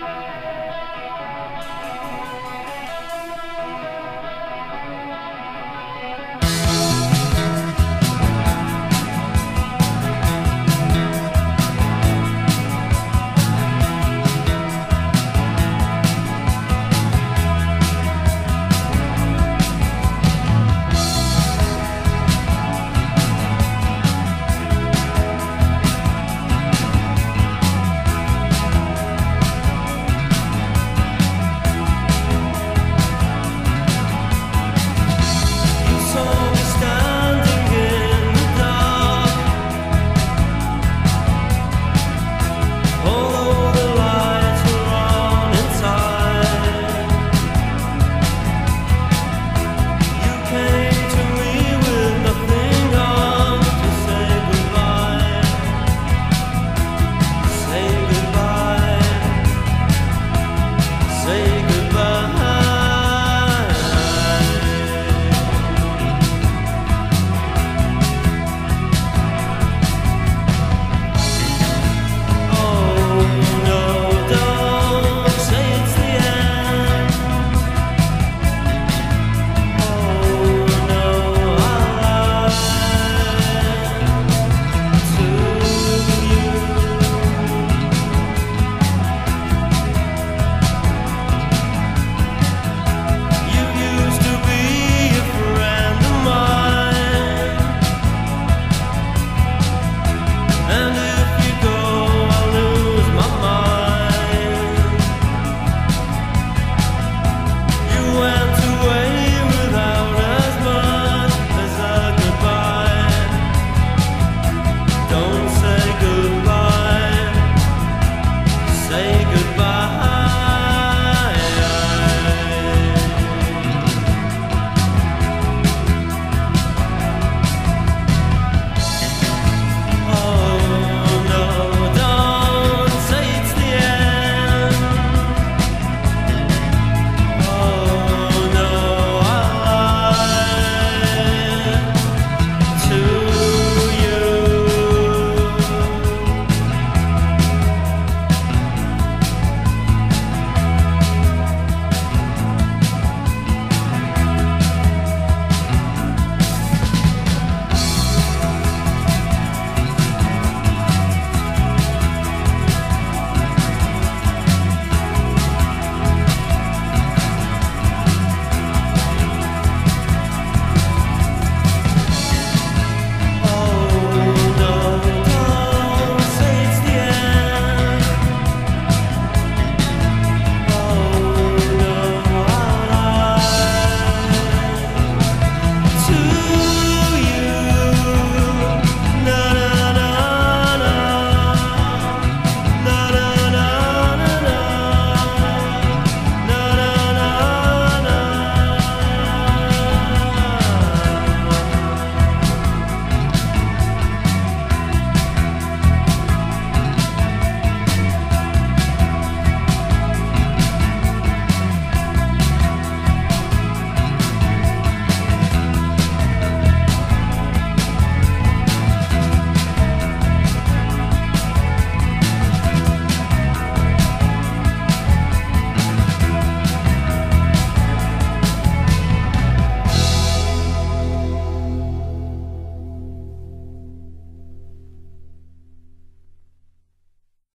Bye.